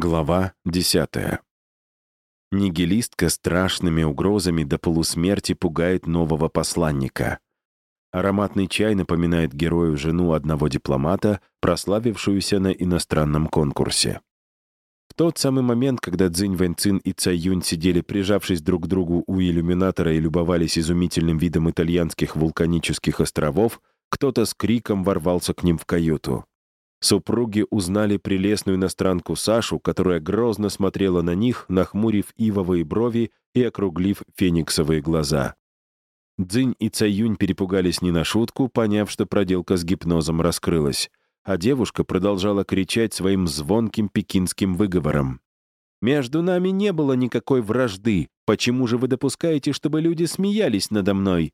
Глава 10. Нигилистка страшными угрозами до полусмерти пугает нового посланника. Ароматный чай напоминает герою жену одного дипломата, прославившуюся на иностранном конкурсе. В тот самый момент, когда Цзинь Вэньцин и Цай Юнь сидели, прижавшись друг к другу у иллюминатора и любовались изумительным видом итальянских вулканических островов, кто-то с криком ворвался к ним в каюту. Супруги узнали прелестную иностранку Сашу, которая грозно смотрела на них, нахмурив ивовые брови и округлив фениксовые глаза. Дзинь и Цаюнь перепугались не на шутку, поняв, что проделка с гипнозом раскрылась, а девушка продолжала кричать своим звонким пекинским выговором. «Между нами не было никакой вражды. Почему же вы допускаете, чтобы люди смеялись надо мной?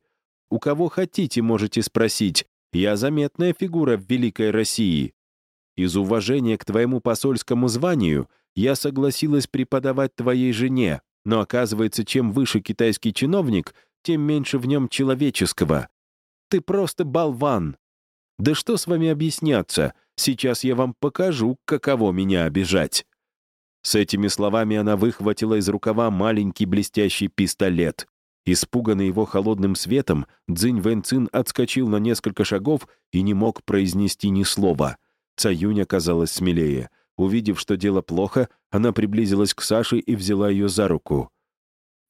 У кого хотите, можете спросить. Я заметная фигура в Великой России. Из уважения к твоему посольскому званию я согласилась преподавать твоей жене, но оказывается, чем выше китайский чиновник, тем меньше в нем человеческого. Ты просто болван. Да что с вами объясняться? Сейчас я вам покажу, каково меня обижать». С этими словами она выхватила из рукава маленький блестящий пистолет. Испуганный его холодным светом, Цзинь Вэньцин отскочил на несколько шагов и не мог произнести ни слова — Цаюнь оказалась смелее. Увидев, что дело плохо, она приблизилась к Саше и взяла ее за руку.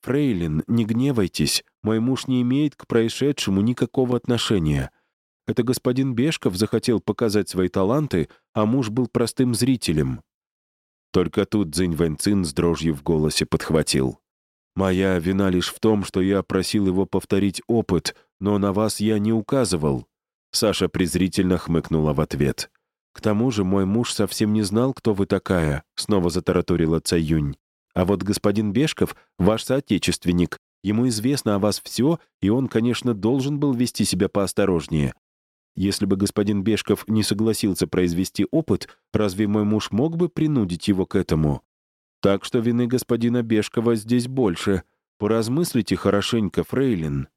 «Фрейлин, не гневайтесь, мой муж не имеет к происшедшему никакого отношения. Это господин Бешков захотел показать свои таланты, а муж был простым зрителем». Только тут Цзинь Вэньцин с дрожью в голосе подхватил. «Моя вина лишь в том, что я просил его повторить опыт, но на вас я не указывал». Саша презрительно хмыкнула в ответ. «К тому же мой муж совсем не знал, кто вы такая», — снова затараторила Цаюнь. «А вот господин Бешков — ваш соотечественник. Ему известно о вас все, и он, конечно, должен был вести себя поосторожнее. Если бы господин Бешков не согласился произвести опыт, разве мой муж мог бы принудить его к этому? Так что вины господина Бешкова здесь больше. Поразмыслите хорошенько, фрейлин».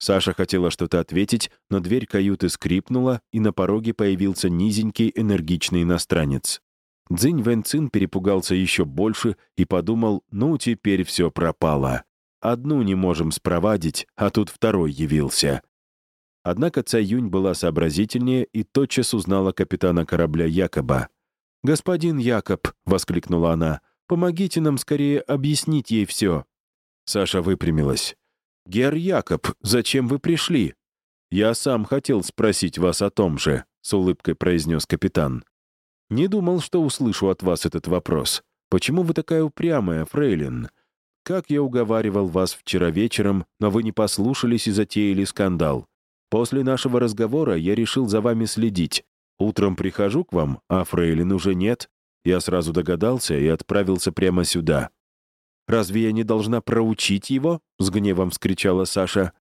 Саша хотела что-то ответить, но дверь каюты скрипнула, и на пороге появился низенький энергичный иностранец. Цзинь Вэньцин перепугался еще больше и подумал, ну, теперь все пропало. Одну не можем спровадить, а тут второй явился. Однако Цай Юнь была сообразительнее и тотчас узнала капитана корабля Якоба. «Господин Якоб», — воскликнула она, — «помогите нам скорее объяснить ей все». Саша выпрямилась. «Гер Якоб, зачем вы пришли?» «Я сам хотел спросить вас о том же», — с улыбкой произнес капитан. «Не думал, что услышу от вас этот вопрос. Почему вы такая упрямая, фрейлин? Как я уговаривал вас вчера вечером, но вы не послушались и затеяли скандал. После нашего разговора я решил за вами следить. Утром прихожу к вам, а фрейлин уже нет. Я сразу догадался и отправился прямо сюда. Разве я не должна проучить его?» — с гневом вскричала Саша.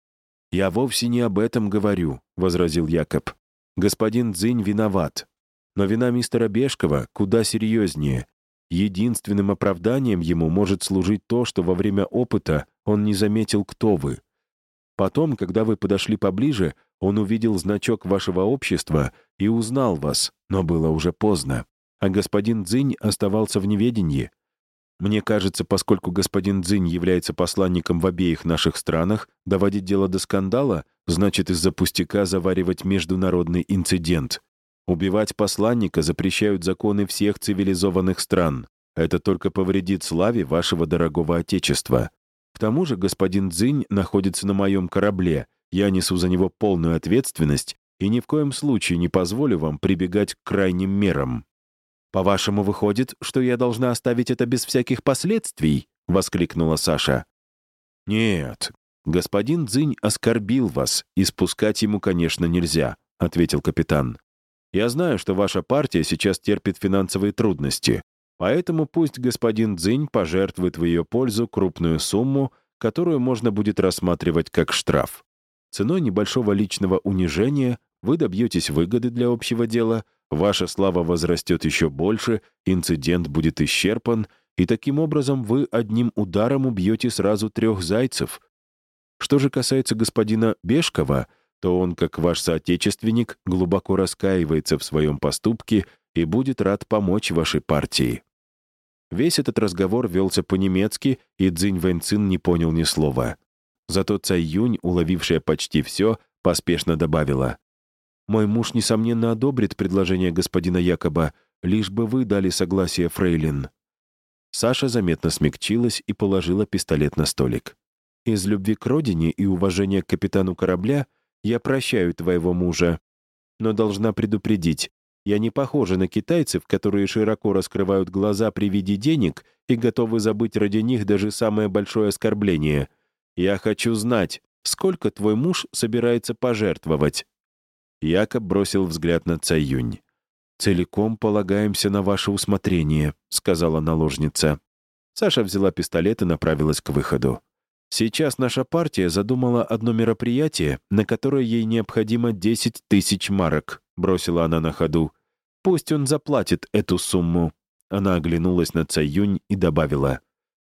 «Я вовсе не об этом говорю», — возразил Якоб. «Господин Дзинь виноват. Но вина мистера Бешкова куда серьезнее. Единственным оправданием ему может служить то, что во время опыта он не заметил, кто вы. Потом, когда вы подошли поближе, он увидел значок вашего общества и узнал вас, но было уже поздно. А господин Дзинь оставался в неведении. Мне кажется, поскольку господин Цзинь является посланником в обеих наших странах, доводить дело до скандала значит из-за пустяка заваривать международный инцидент. Убивать посланника запрещают законы всех цивилизованных стран. Это только повредит славе вашего дорогого Отечества. К тому же господин Цзинь находится на моем корабле, я несу за него полную ответственность и ни в коем случае не позволю вам прибегать к крайним мерам. «По-вашему, выходит, что я должна оставить это без всяких последствий?» — воскликнула Саша. «Нет, господин Цзинь оскорбил вас, и спускать ему, конечно, нельзя», — ответил капитан. «Я знаю, что ваша партия сейчас терпит финансовые трудности, поэтому пусть господин Цзинь пожертвует в ее пользу крупную сумму, которую можно будет рассматривать как штраф. Ценой небольшого личного унижения вы добьетесь выгоды для общего дела — Ваша слава возрастет еще больше, инцидент будет исчерпан, и таким образом вы одним ударом убьете сразу трех зайцев. Что же касается господина Бешкова, то он, как ваш соотечественник, глубоко раскаивается в своем поступке и будет рад помочь вашей партии. Весь этот разговор велся по-немецки, и Цзинь Вэньцин не понял ни слова. Зато Цай Юнь, уловившая почти все, поспешно добавила. «Мой муж, несомненно, одобрит предложение господина Якоба, лишь бы вы дали согласие, фрейлин». Саша заметно смягчилась и положила пистолет на столик. «Из любви к родине и уважения к капитану корабля я прощаю твоего мужа, но должна предупредить, я не похожа на китайцев, которые широко раскрывают глаза при виде денег и готовы забыть ради них даже самое большое оскорбление. Я хочу знать, сколько твой муж собирается пожертвовать?» Якоб бросил взгляд на Цаюнь. «Целиком полагаемся на ваше усмотрение», — сказала наложница. Саша взяла пистолет и направилась к выходу. Сейчас наша партия задумала одно мероприятие, на которое ей необходимо 10 тысяч марок, бросила она на ходу. Пусть он заплатит эту сумму. Она оглянулась на Цаюнь и добавила.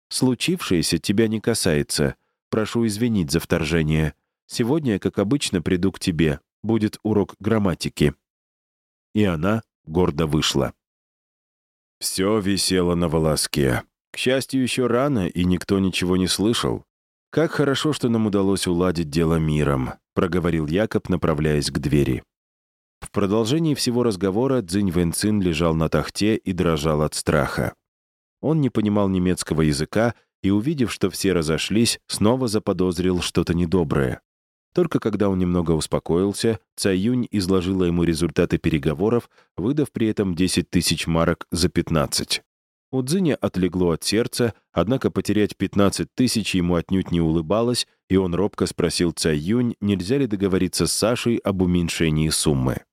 «Случившееся тебя не касается. Прошу извинить за вторжение. Сегодня, как обычно, приду к тебе. Будет урок грамматики». И она гордо вышла. Все висело на волоске. К счастью, еще рано, и никто ничего не слышал. «Как хорошо, что нам удалось уладить дело миром», — проговорил Якоб, направляясь к двери. В продолжении всего разговора Цзинь Вэнцин лежал на тахте и дрожал от страха. Он не понимал немецкого языка и, увидев, что все разошлись, снова заподозрил что-то недоброе. Только когда он немного успокоился, Цаюнь изложила ему результаты переговоров, выдав при этом 10 тысяч марок за 15. У Цзиня отлегло от сердца, однако потерять 15 тысяч ему отнюдь не улыбалось, и он робко спросил Цай Юнь, нельзя ли договориться с Сашей об уменьшении суммы.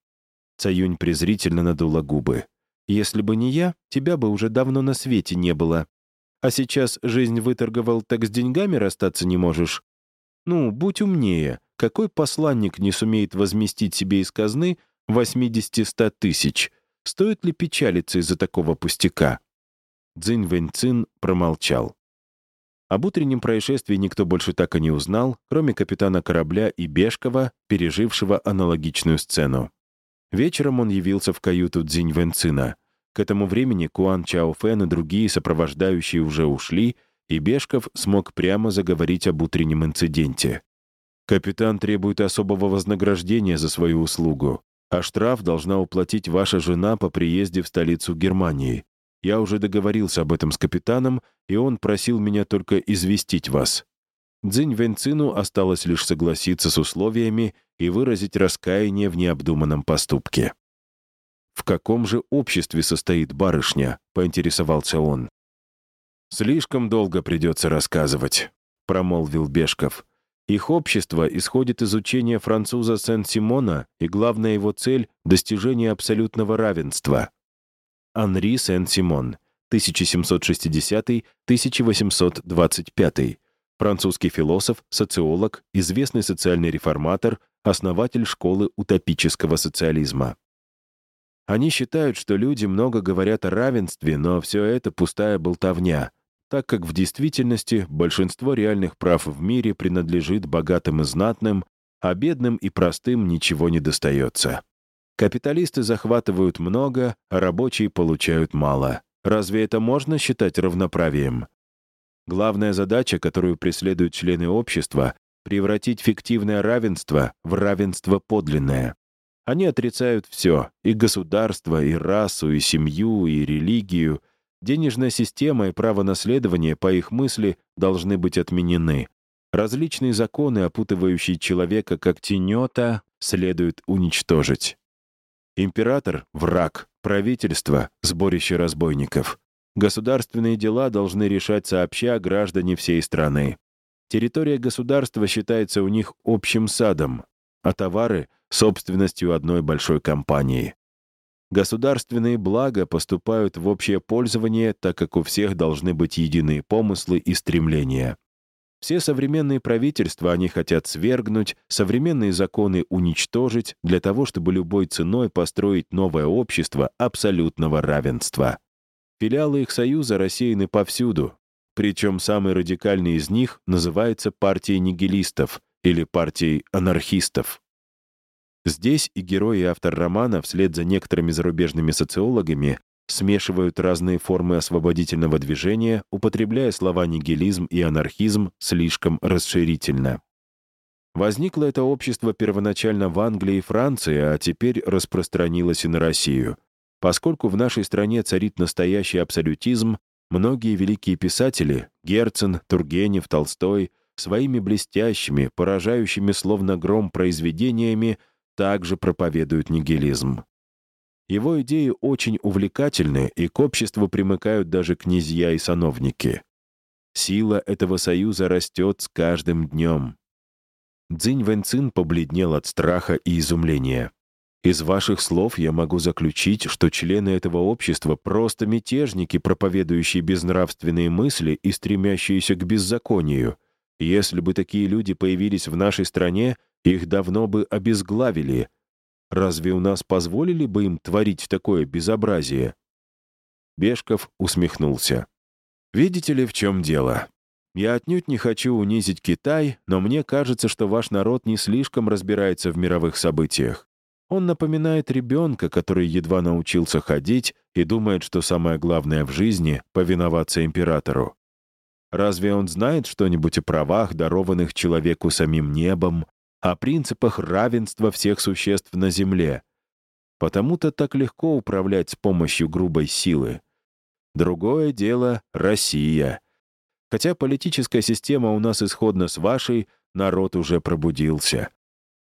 Цай Юнь презрительно надула губы. «Если бы не я, тебя бы уже давно на свете не было. А сейчас жизнь выторговал, так с деньгами расстаться не можешь? Ну, будь умнее. Какой посланник не сумеет возместить себе из казны 80-100 тысяч? Стоит ли печалиться из-за такого пустяка?» Цзинь Вэньцин промолчал. Об утреннем происшествии никто больше так и не узнал, кроме капитана корабля и Бешкова, пережившего аналогичную сцену. Вечером он явился в каюту Цзинь Вэньцина. К этому времени Куан Чао Фэн и другие сопровождающие уже ушли, и Бешков смог прямо заговорить об утреннем инциденте. «Капитан требует особого вознаграждения за свою услугу, а штраф должна уплатить ваша жена по приезде в столицу Германии. Я уже договорился об этом с капитаном, и он просил меня только известить вас. Цзинь Вэньцину осталось лишь согласиться с условиями и выразить раскаяние в необдуманном поступке. «В каком же обществе состоит барышня?» — поинтересовался он. «Слишком долго придется рассказывать», — промолвил Бешков. «Их общество исходит из учения француза Сен-Симона, и главная его цель — достижение абсолютного равенства. Анри Сен-Симон, 1760-1825, французский философ, социолог, известный социальный реформатор, основатель школы утопического социализма. Они считают, что люди много говорят о равенстве, но все это пустая болтовня, так как в действительности большинство реальных прав в мире принадлежит богатым и знатным, а бедным и простым ничего не достается. Капиталисты захватывают много, а рабочие получают мало. Разве это можно считать равноправием? Главная задача, которую преследуют члены общества, превратить фиктивное равенство в равенство подлинное. Они отрицают все — и государство, и расу, и семью, и религию. Денежная система и право наследования, по их мысли, должны быть отменены. Различные законы, опутывающие человека как тенета, следует уничтожить. Император — враг, правительство — сборище разбойников. Государственные дела должны решать сообща граждане всей страны. Территория государства считается у них общим садом, а товары — собственностью одной большой компании. Государственные блага поступают в общее пользование, так как у всех должны быть единые помыслы и стремления. Все современные правительства они хотят свергнуть, современные законы уничтожить для того, чтобы любой ценой построить новое общество абсолютного равенства. Филиалы их союза рассеяны повсюду, причем самый радикальный из них называется партией нигилистов или партией анархистов. Здесь и герой и автор романа, вслед за некоторыми зарубежными социологами, смешивают разные формы освободительного движения, употребляя слова нигилизм и анархизм слишком расширительно. Возникло это общество первоначально в Англии и Франции, а теперь распространилось и на Россию. Поскольку в нашей стране царит настоящий абсолютизм, многие великие писатели — Герцен, Тургенев, Толстой — своими блестящими, поражающими словно гром произведениями также проповедуют нигилизм. Его идеи очень увлекательны, и к обществу примыкают даже князья и сановники. Сила этого союза растет с каждым днем. Цзинь Вэньцин побледнел от страха и изумления. «Из ваших слов я могу заключить, что члены этого общества просто мятежники, проповедующие безнравственные мысли и стремящиеся к беззаконию. Если бы такие люди появились в нашей стране, их давно бы обезглавили. Разве у нас позволили бы им творить такое безобразие?» Бешков усмехнулся. «Видите ли, в чем дело? Я отнюдь не хочу унизить Китай, но мне кажется, что ваш народ не слишком разбирается в мировых событиях. Он напоминает ребенка, который едва научился ходить и думает, что самое главное в жизни — повиноваться императору. Разве он знает что-нибудь о правах, дарованных человеку самим небом, о принципах равенства всех существ на Земле? Потому-то так легко управлять с помощью грубой силы. Другое дело — Россия — Хотя политическая система у нас исходно с вашей, народ уже пробудился.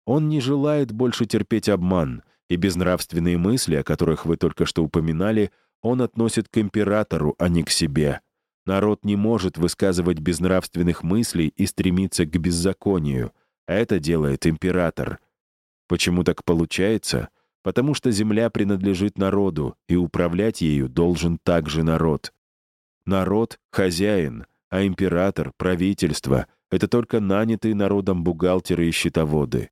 Он не желает больше терпеть обман, и безнравственные мысли, о которых вы только что упоминали, он относит к императору, а не к себе. Народ не может высказывать безнравственных мыслей и стремиться к беззаконию. Это делает император. Почему так получается? Потому что земля принадлежит народу, и управлять ею должен также народ. Народ — хозяин, а император, правительство — это только нанятые народом бухгалтеры и счетоводы.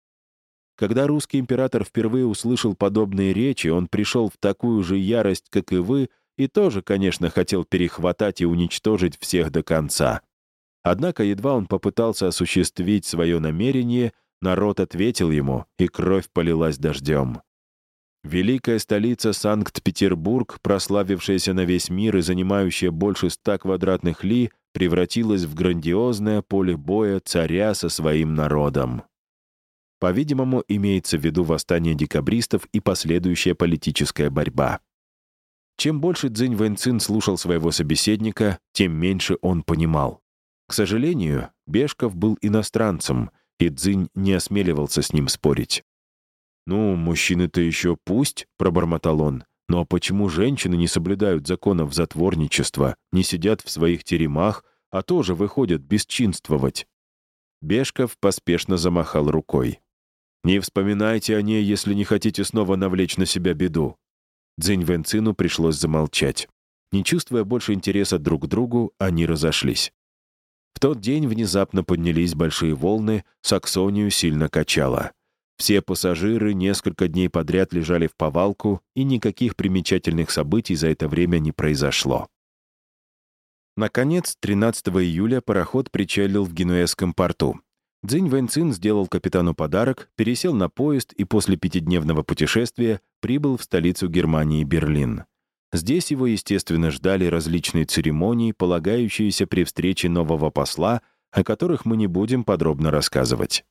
Когда русский император впервые услышал подобные речи, он пришел в такую же ярость, как и вы, и тоже, конечно, хотел перехватать и уничтожить всех до конца. Однако едва он попытался осуществить свое намерение, народ ответил ему, и кровь полилась дождем. Великая столица Санкт-Петербург, прославившаяся на весь мир и занимающая больше ста квадратных ли, превратилась в грандиозное поле боя царя со своим народом. По-видимому, имеется в виду восстание декабристов и последующая политическая борьба. Чем больше Цзинь Вэньцин слушал своего собеседника, тем меньше он понимал. К сожалению, Бешков был иностранцем, и Цзинь не осмеливался с ним спорить. «Ну, мужчины-то еще пусть», — пробормотал он, но почему женщины не соблюдают законов затворничества, не сидят в своих теремах, а тоже выходят бесчинствовать? Бешков поспешно замахал рукой. «Не вспоминайте о ней, если не хотите снова навлечь на себя беду». Цзинь Вэнцину пришлось замолчать. Не чувствуя больше интереса друг к другу, они разошлись. Тот день внезапно поднялись большие волны, Саксонию сильно качало. Все пассажиры несколько дней подряд лежали в повалку, и никаких примечательных событий за это время не произошло. Наконец, 13 июля пароход причалил в Генуэзском порту. Цзинь Вэньцин сделал капитану подарок, пересел на поезд и после пятидневного путешествия прибыл в столицу Германии Берлин. Здесь его, естественно, ждали различные церемонии, полагающиеся при встрече нового посла, о которых мы не будем подробно рассказывать.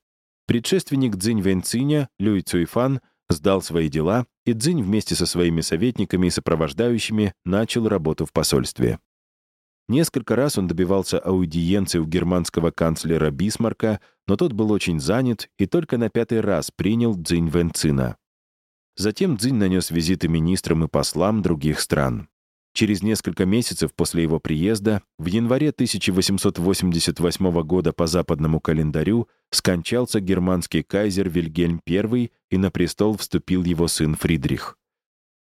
Предшественник Цзинь Вэньциня, Люй Цуйфан, сдал свои дела, и Цзинь вместе со своими советниками и сопровождающими начал работу в посольстве. Несколько раз он добивался аудиенции у германского канцлера Бисмарка, но тот был очень занят и только на пятый раз принял Цзинь Вэньцина. Затем Цзинь нанес визиты министрам и послам других стран. Через несколько месяцев после его приезда, в январе 1888 года по западному календарю, скончался германский кайзер Вильгельм I, и на престол вступил его сын Фридрих.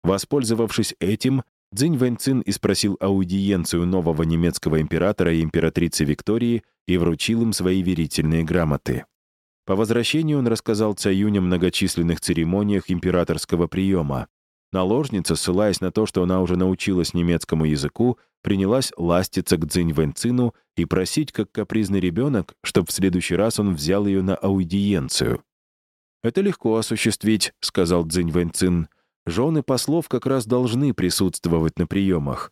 Воспользовавшись этим, Цзинь Вэньцин испросил аудиенцию нового немецкого императора и императрицы Виктории и вручил им свои верительные грамоты. По возвращению он рассказал Цаюнь о многочисленных церемониях императорского приема, Наложница, ссылаясь на то, что она уже научилась немецкому языку, принялась ластиться к Цзинь Вэньцину и просить, как капризный ребенок, чтобы в следующий раз он взял ее на аудиенцию. «Это легко осуществить», — сказал Цзинь Вэньцин. Жены послов как раз должны присутствовать на приемах.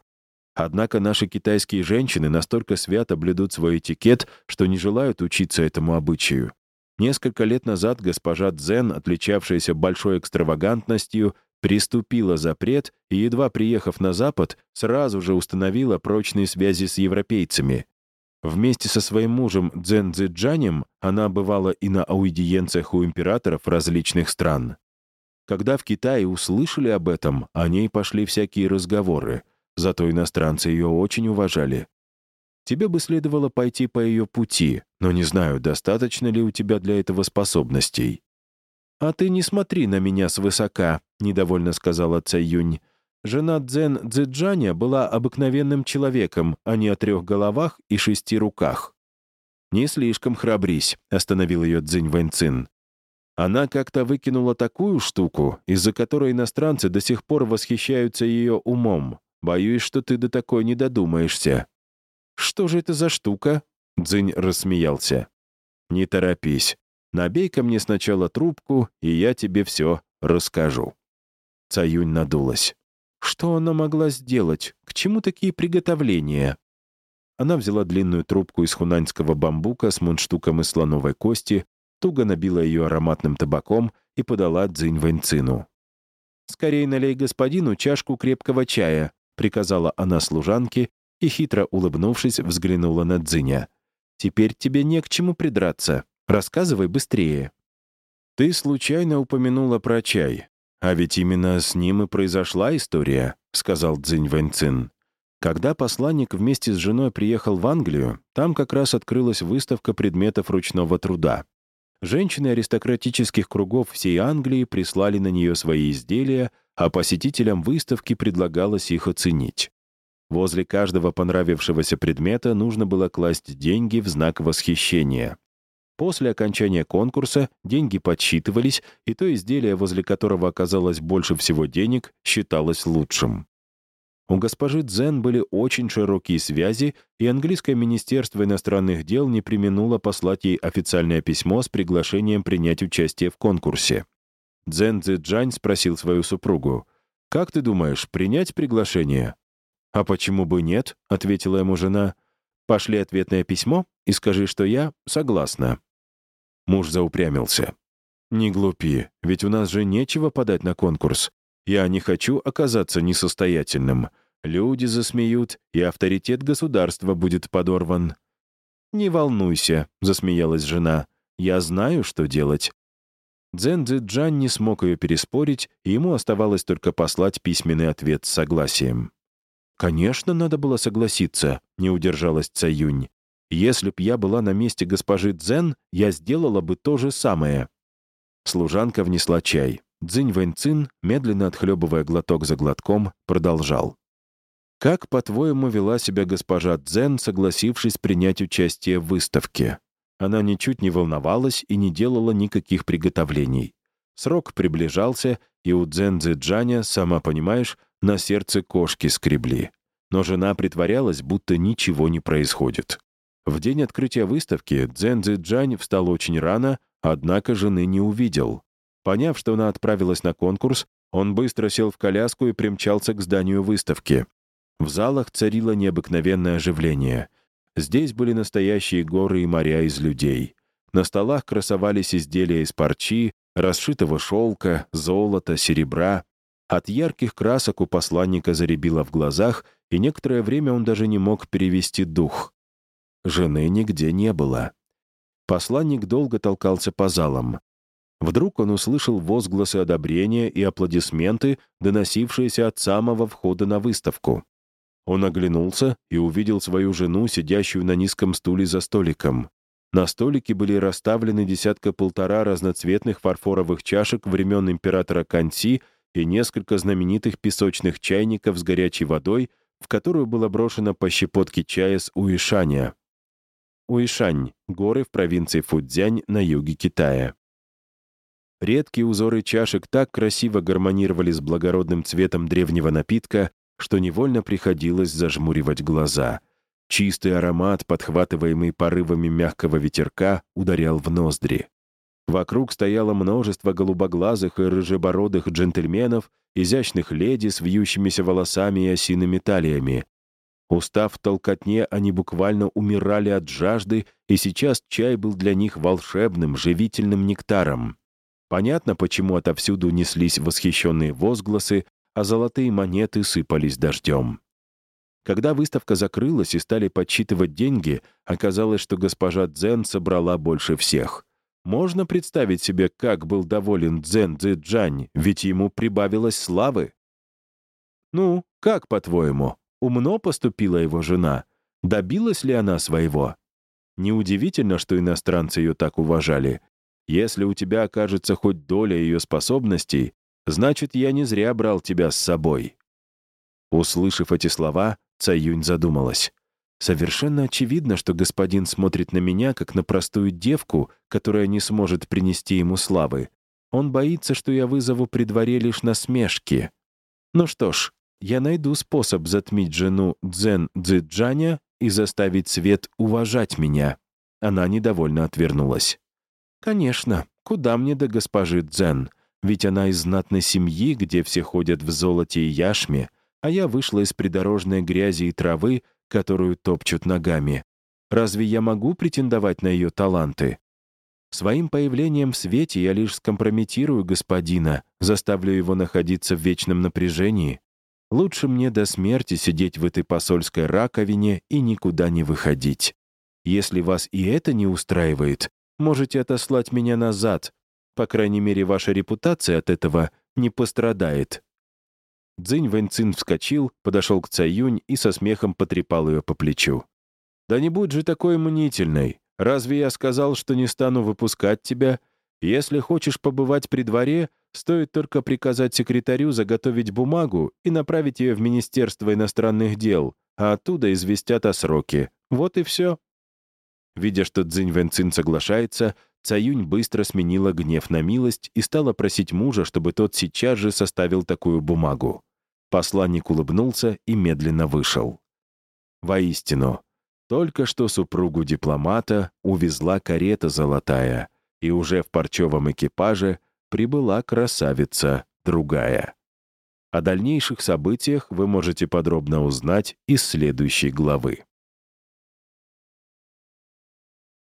Однако наши китайские женщины настолько свято блюдут свой этикет, что не желают учиться этому обычаю. Несколько лет назад госпожа Дзен, отличавшаяся большой экстравагантностью, приступила запрет и, едва приехав на Запад, сразу же установила прочные связи с европейцами. Вместе со своим мужем Дзен Цзэджанем она бывала и на аудиенциях у императоров различных стран. Когда в Китае услышали об этом, о ней пошли всякие разговоры, зато иностранцы ее очень уважали. Тебе бы следовало пойти по ее пути, но не знаю, достаточно ли у тебя для этого способностей. «А ты не смотри на меня свысока», — недовольно сказала Цаюнь. Жена Дзен Цзэджаня была обыкновенным человеком, а не о трех головах и шести руках. «Не слишком храбрись», — остановил ее Цзинь Вэньцин. Она как-то выкинула такую штуку, из-за которой иностранцы до сих пор восхищаются ее умом. Боюсь, что ты до такой не додумаешься. «Что же это за штука?» — Дзинь рассмеялся. «Не торопись. Набей-ка мне сначала трубку, и я тебе все расскажу». Цаюнь надулась. Что она могла сделать? К чему такие приготовления? Она взяла длинную трубку из хунаньского бамбука с мундштуком из слоновой кости, туго набила ее ароматным табаком и подала Цзинь Вэньцину. «Скорей налей господину чашку крепкого чая», — приказала она служанке и, хитро улыбнувшись, взглянула на Дзиня. «Теперь тебе не к чему придраться. Рассказывай быстрее». «Ты случайно упомянула про чай. А ведь именно с ним и произошла история», — сказал Цзинь Вэньцин. Когда посланник вместе с женой приехал в Англию, там как раз открылась выставка предметов ручного труда. Женщины аристократических кругов всей Англии прислали на нее свои изделия, а посетителям выставки предлагалось их оценить. Возле каждого понравившегося предмета нужно было класть деньги в знак восхищения. После окончания конкурса деньги подсчитывались, и то изделие, возле которого оказалось больше всего денег, считалось лучшим. У госпожи Дзен были очень широкие связи, и английское министерство иностранных дел не применуло послать ей официальное письмо с приглашением принять участие в конкурсе. Дзен Цзэджань спросил свою супругу, «Как ты думаешь, принять приглашение?» «А почему бы нет?» — ответила ему жена. «Пошли ответное письмо и скажи, что я согласна». Муж заупрямился. «Не глупи, ведь у нас же нечего подать на конкурс. Я не хочу оказаться несостоятельным. Люди засмеют, и авторитет государства будет подорван». «Не волнуйся», — засмеялась жена. «Я знаю, что делать». Дзен Джан не смог ее переспорить, и ему оставалось только послать письменный ответ с согласием. «Конечно, надо было согласиться», — не удержалась Цаюнь. «Если б я была на месте госпожи Дзен, я сделала бы то же самое». Служанка внесла чай. Цзинь Вэньцин, медленно отхлебывая глоток за глотком, продолжал. «Как, по-твоему, вела себя госпожа Цзэн, согласившись принять участие в выставке? Она ничуть не волновалась и не делала никаких приготовлений. Срок приближался, и у Цзэн Цзэджаня, сама понимаешь, на сердце кошки скребли. Но жена притворялась, будто ничего не происходит. В день открытия выставки Цзэн Цзэджань встал очень рано, однако жены не увидел. Поняв, что она отправилась на конкурс, он быстро сел в коляску и примчался к зданию выставки. В залах царило необыкновенное оживление. Здесь были настоящие горы и моря из людей. На столах красовались изделия из парчи, расшитого шелка, золота, серебра. От ярких красок у посланника заребило в глазах, и некоторое время он даже не мог перевести дух. Жены нигде не было. Посланник долго толкался по залам. Вдруг он услышал возгласы одобрения и аплодисменты, доносившиеся от самого входа на выставку. Он оглянулся и увидел свою жену, сидящую на низком стуле за столиком. На столике были расставлены десятка-полтора разноцветных фарфоровых чашек времен императора Канси и несколько знаменитых песочных чайников с горячей водой, в которую было брошено по щепотке чая с Уишаня. Уишань — горы в провинции Фудзянь на юге Китая. Редкие узоры чашек так красиво гармонировали с благородным цветом древнего напитка, что невольно приходилось зажмуривать глаза. Чистый аромат, подхватываемый порывами мягкого ветерка, ударял в ноздри. Вокруг стояло множество голубоглазых и рыжебородых джентльменов, изящных леди с вьющимися волосами и осиными талиями. Устав в толкотне, они буквально умирали от жажды, и сейчас чай был для них волшебным, живительным нектаром. Понятно, почему отовсюду неслись восхищенные возгласы, а золотые монеты сыпались дождем. Когда выставка закрылась и стали подсчитывать деньги, оказалось, что госпожа Дзен собрала больше всех. Можно представить себе, как был доволен Дзен Цзэджань, ведь ему прибавилось славы. «Ну, как, по-твоему, умно поступила его жена? Добилась ли она своего?» Неудивительно, что иностранцы ее так уважали. Если у тебя окажется хоть доля ее способностей, значит, я не зря брал тебя с собой». Услышав эти слова, Цаюнь задумалась. Совершенно очевидно, что господин смотрит на меня, как на простую девку, которая не сможет принести ему славы. Он боится, что я вызову при дворе лишь насмешки. Ну что ж, я найду способ затмить жену Дзен Цзэджаня и заставить свет уважать меня. Она недовольно отвернулась. Конечно, куда мне до госпожи Дзен? Ведь она из знатной семьи, где все ходят в золоте и яшме, а я вышла из придорожной грязи и травы, которую топчут ногами. Разве я могу претендовать на ее таланты? Своим появлением в свете я лишь скомпрометирую господина, заставлю его находиться в вечном напряжении. Лучше мне до смерти сидеть в этой посольской раковине и никуда не выходить. Если вас и это не устраивает, можете отослать меня назад. По крайней мере, ваша репутация от этого не пострадает. Цзинь Вэньцин вскочил, подошел к Цаюнь и со смехом потрепал ее по плечу. «Да не будь же такой мнительной. Разве я сказал, что не стану выпускать тебя? Если хочешь побывать при дворе, стоит только приказать секретарю заготовить бумагу и направить ее в Министерство иностранных дел, а оттуда известят о сроке. Вот и все». Видя, что Цзинь Вэньцин соглашается, Цаюнь быстро сменила гнев на милость и стала просить мужа, чтобы тот сейчас же составил такую бумагу. Посланник улыбнулся и медленно вышел. Воистину, только что супругу дипломата увезла карета золотая, и уже в парчевом экипаже прибыла красавица другая. О дальнейших событиях вы можете подробно узнать из следующей главы.